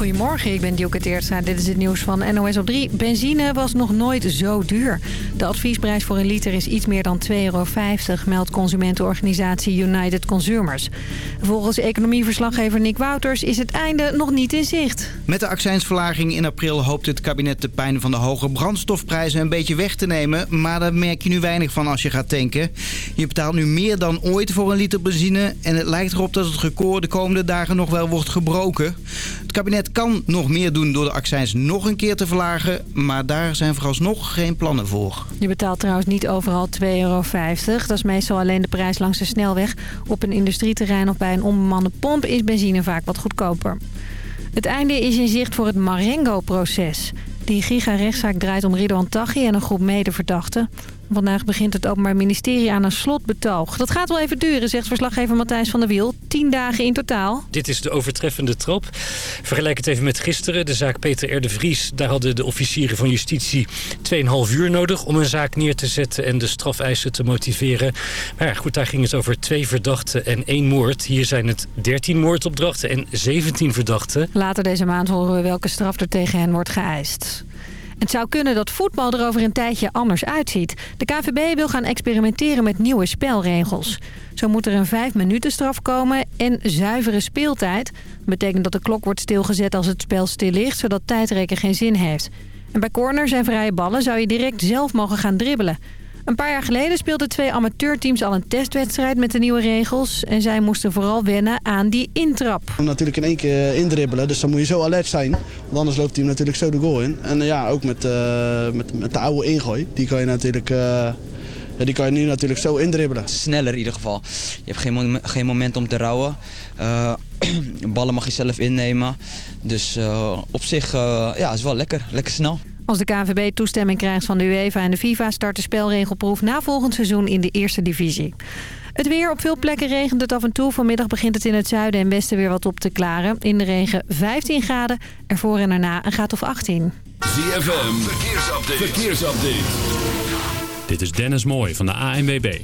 Goedemorgen, ik ben Dielke Teertstra. Dit is het nieuws van NOS op 3. Benzine was nog nooit zo duur. De adviesprijs voor een liter is iets meer dan 2,50 euro, meldt consumentenorganisatie United Consumers. Volgens economieverslaggever Nick Wouters is het einde nog niet in zicht. Met de accijnsverlaging in april hoopt het kabinet de pijn van de hoge brandstofprijzen een beetje weg te nemen. Maar daar merk je nu weinig van als je gaat tanken. Je betaalt nu meer dan ooit voor een liter benzine. En het lijkt erop dat het record de komende dagen nog wel wordt gebroken. Het kabinet kan nog meer doen door de accijns nog een keer te verlagen. Maar daar zijn vooralsnog geen plannen voor. Je betaalt trouwens niet overal 2,50 euro. Dat is meestal alleen de prijs langs de snelweg. Op een industrieterrein of bij een onbemande pomp is benzine vaak wat goedkoper. Het einde is in zicht voor het Marengo-proces. Die giga-rechtszaak draait om Ridwan Taghi en een groep medeverdachten. Vandaag begint het Openbaar Ministerie aan een slotbetoog. Dat gaat wel even duren, zegt verslaggever Matthijs van der Wiel. Tien dagen in totaal. Dit is de overtreffende trap. Vergelijk het even met gisteren. De zaak Peter R. de Vries. Daar hadden de officieren van justitie 2,5 uur nodig... om een zaak neer te zetten en de strafeisen te motiveren. Maar ja, goed, daar ging het over twee verdachten en één moord. Hier zijn het 13 moordopdrachten en 17 verdachten. Later deze maand horen we welke straf er tegen hen wordt geëist. Het zou kunnen dat voetbal er over een tijdje anders uitziet. De KVB wil gaan experimenteren met nieuwe spelregels. Zo moet er een 5 minuten straf komen en zuivere speeltijd. Dat betekent dat de klok wordt stilgezet als het spel stil ligt... zodat tijdrekken geen zin heeft. En bij corners en vrije ballen zou je direct zelf mogen gaan dribbelen. Een paar jaar geleden speelden twee amateurteams al een testwedstrijd met de nieuwe regels. En zij moesten vooral wennen aan die intrap. Natuurlijk in één keer indribbelen, dus dan moet je zo alert zijn. Want anders loopt hij natuurlijk zo de goal in. En ja, ook met, uh, met, met de oude ingooi. Die kan je natuurlijk... Uh, die kan je nu natuurlijk zo indribbelen. Sneller in ieder geval. Je hebt geen, geen moment om te rouwen. Uh, ballen mag je zelf innemen. Dus op zich ja, is wel lekker. Lekker snel. Als de KNVB toestemming krijgt van de UEFA en de FIFA... start de spelregelproef na volgend seizoen in de eerste divisie. Het weer. Op veel plekken regent het af en toe. Vanmiddag begint het in het zuiden en westen weer wat op te klaren. In de regen 15 graden. Ervoor en erna een graad of 18. ZFM. Verkeersupdate. Verkeersupdate. Dit is Dennis Mooij van de ANWB.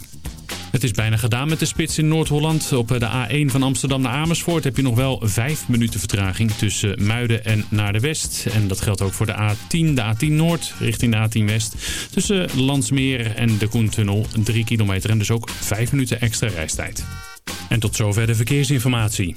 Het is bijna gedaan met de spits in Noord-Holland. Op de A1 van Amsterdam naar Amersfoort heb je nog wel 5 minuten vertraging tussen Muiden en naar de West. En dat geldt ook voor de A10, de A10 Noord richting de A10 West. Tussen Landsmeer en de Koentunnel 3 kilometer en dus ook 5 minuten extra reistijd. En tot zover de verkeersinformatie.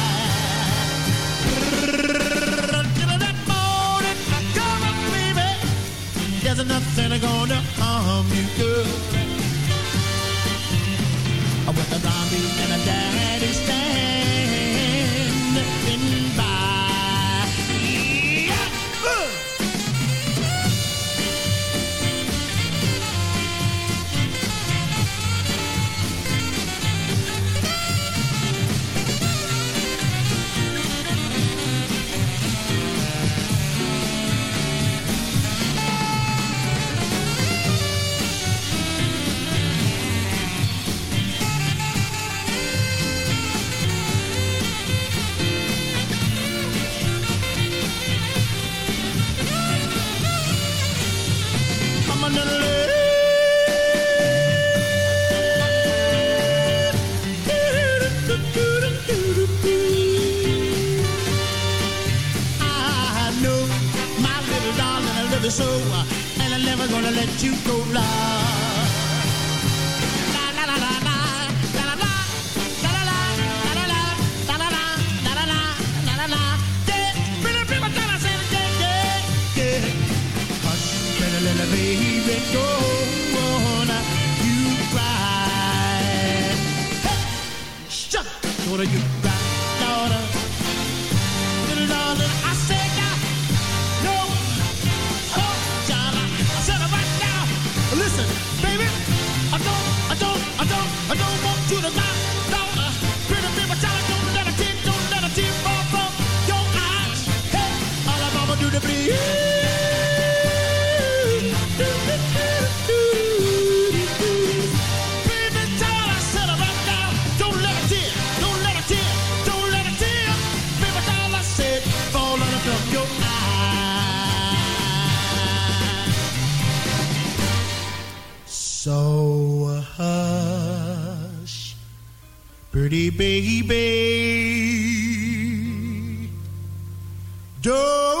Little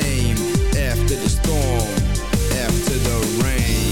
flame after the storm, after the rain.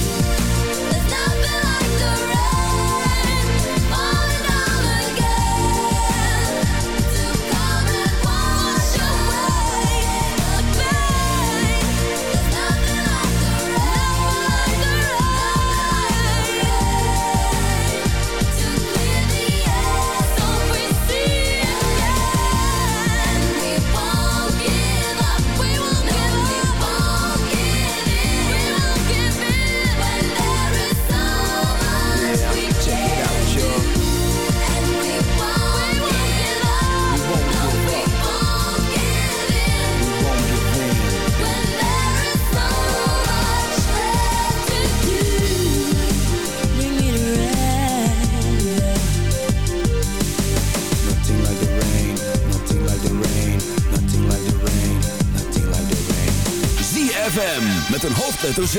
hoofdletter Z.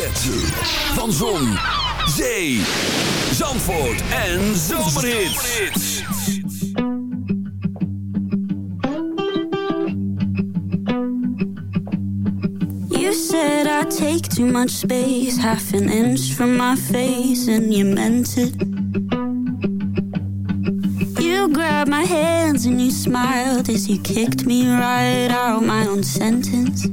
Van Zon, Zee, Zandvoort en Zomerhits. You said I take too much space, half an inch from my face, and you meant it. You grabbed my hands and you smiled as you kicked me right out my own sentence.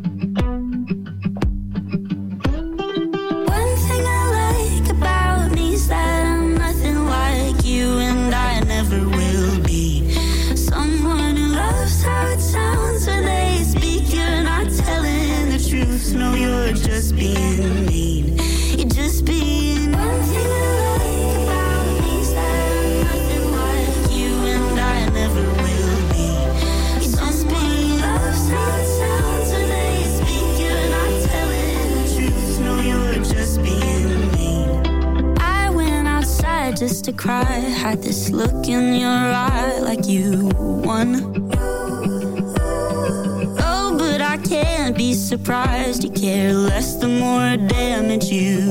got this look in your eye like you won. Oh, but I can't be surprised. You care less the more damage you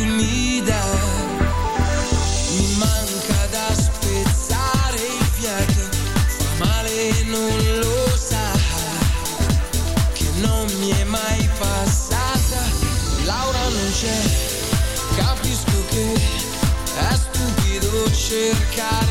got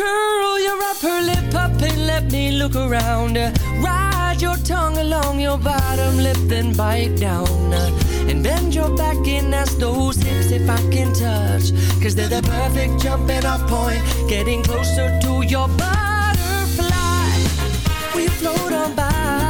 Curl your upper lip up and let me look around. Ride your tongue along your bottom lip, then bite down. And bend your back in as those hips if I can touch. Cause they're the perfect jumping off point. Getting closer to your butterfly. We float on by.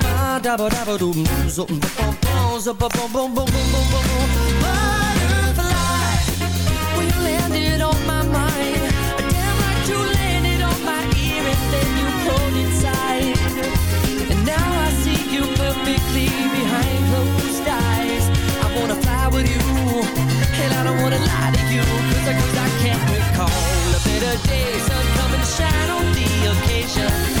da ba. Zabba-dabba, ba-dabba-dum, zup, ba-ba, dabba-dabba-dum, zup, ba-bum-bum, zup-ba-bum-bum-bum-bum-bum-bum. Butterfly, when you landed on my mind, damn like you landed on my ear and then you pulled inside. And now I see you perfectly behind closed eyes. I wanna fly with you, and I don't wanna lie to you, 'cause I, 'cause I can't recall a better day. Sun come and shine on the occasion.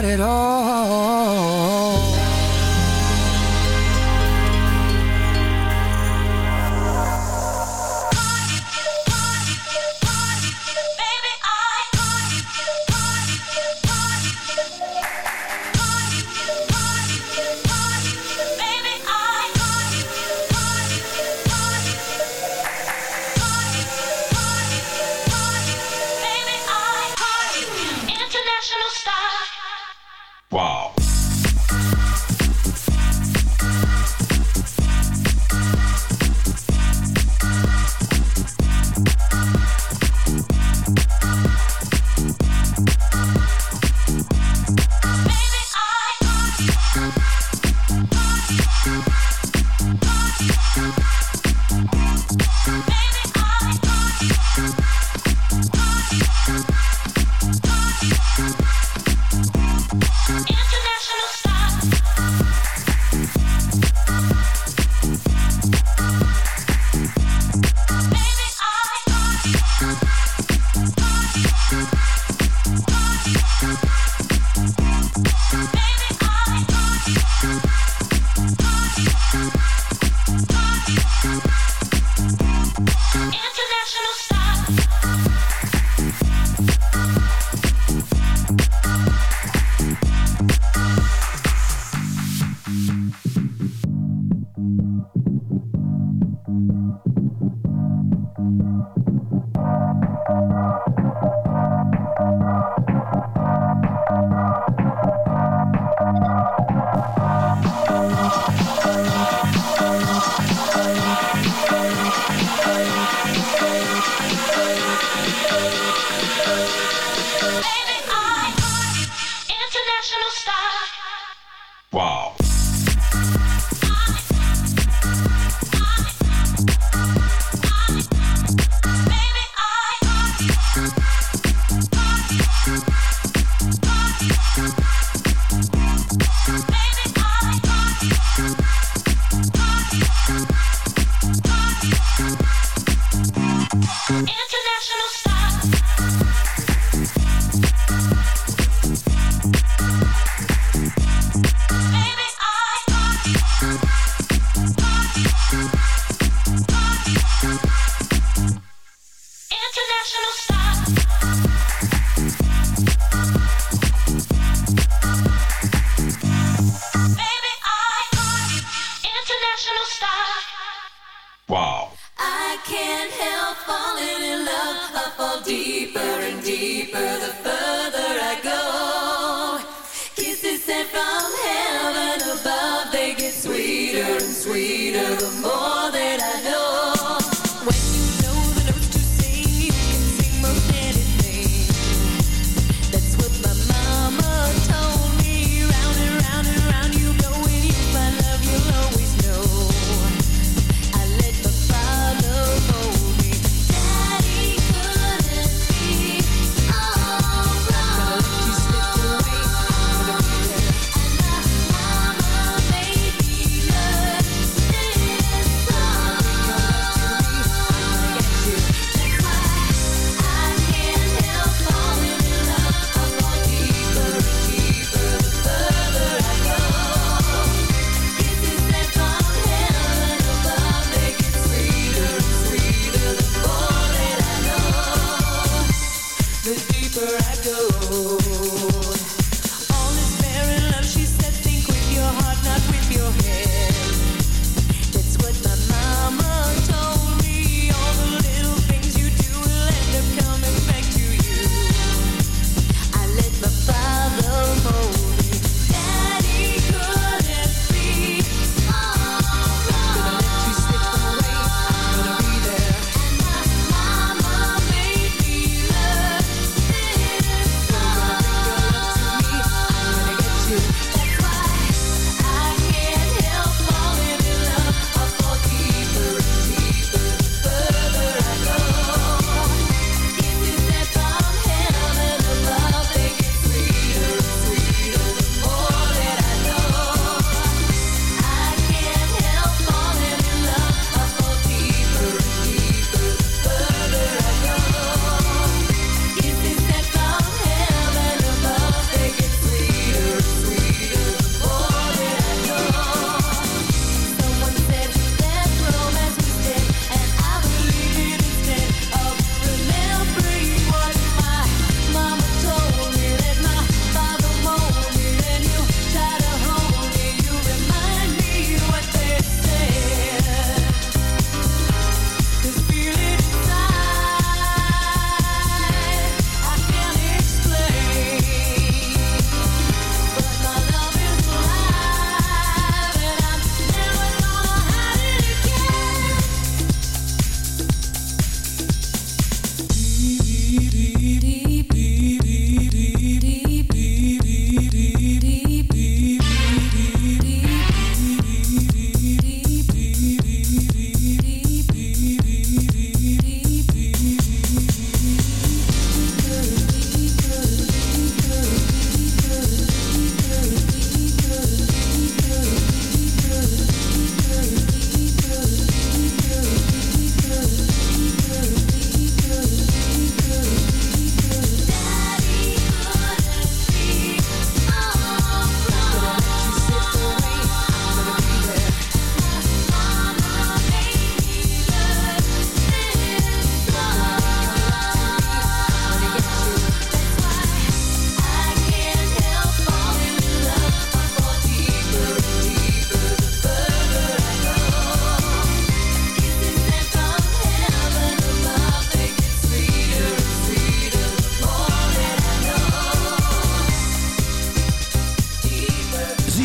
got it all. keep it.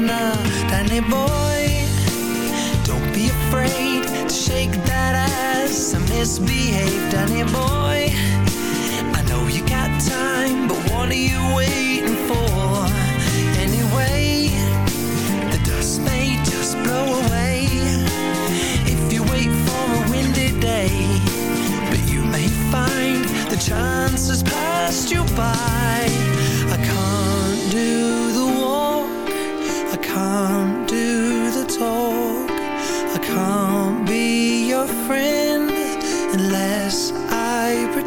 na Danny boy don't be afraid to shake that ass and misbehave, Danny boy. I know you got time, but what are you waiting for? Anyway, the dust may just blow away if you wait for a windy day. But you may find the chances passed you by. I can't do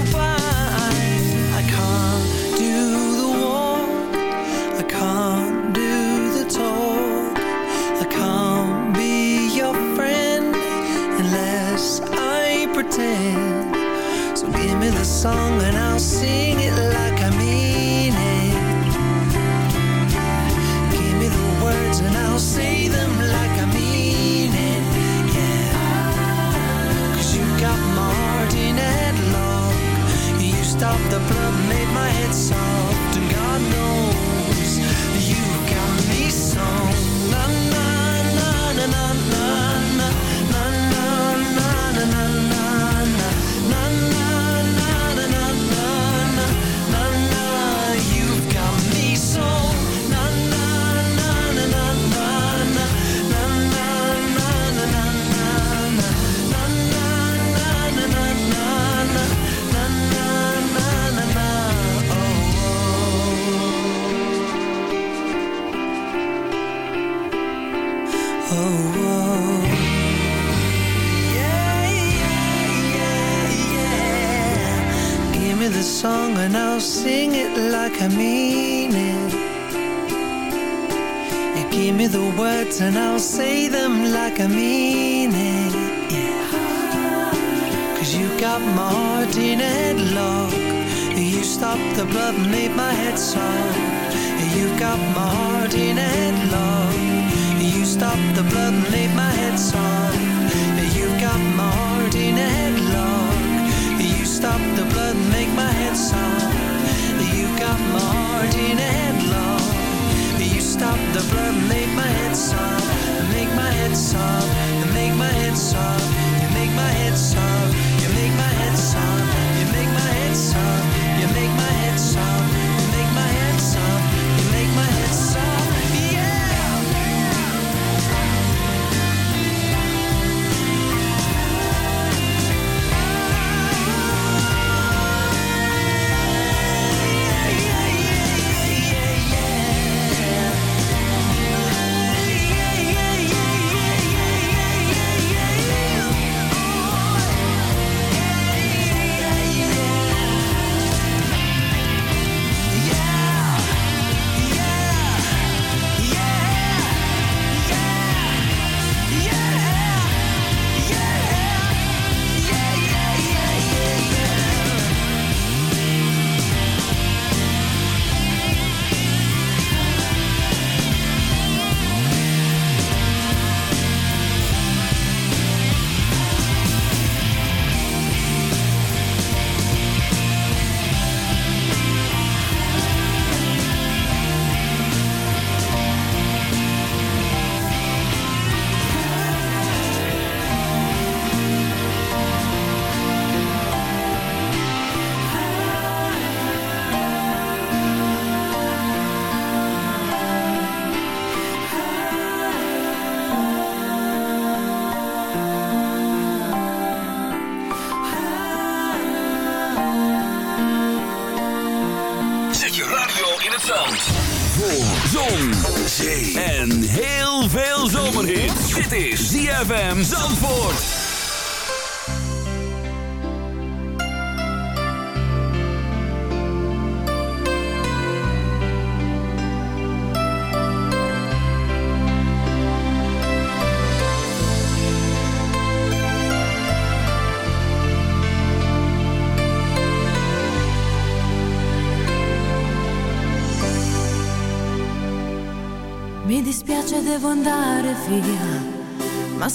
I can't do the walk, I can't do the talk, I can't be your friend unless I pretend. So give me the song and I'll sing ZFM Zandvoort. Mi dispiace, devo andare.